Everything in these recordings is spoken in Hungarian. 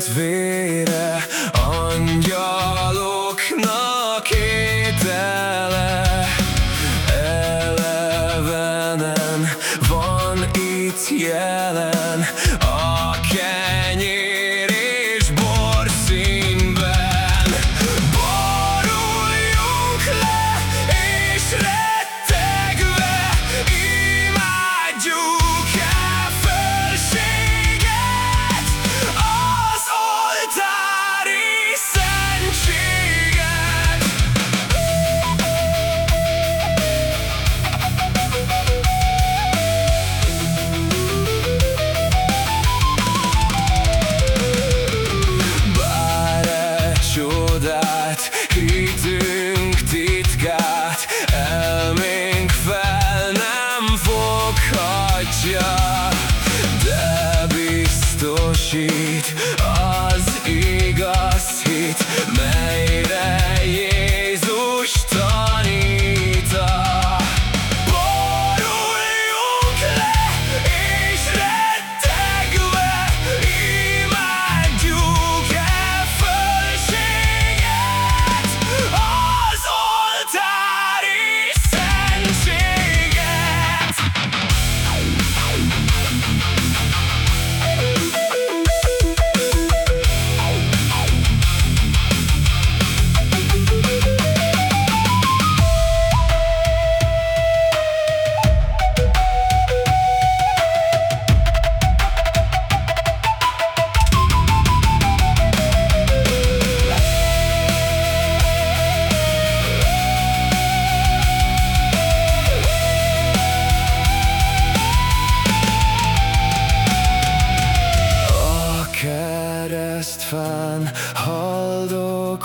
szent vére angyaloknak étele. Elevenen van itt jel hagyja De biztosít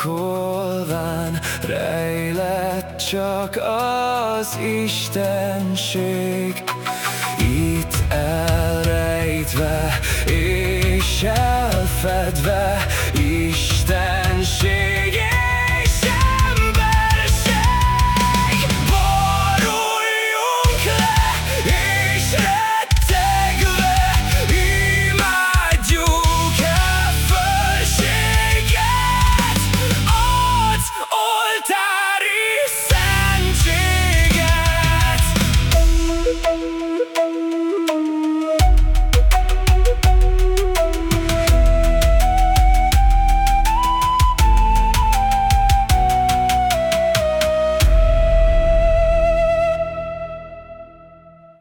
kolván rejlett csak az Istenség.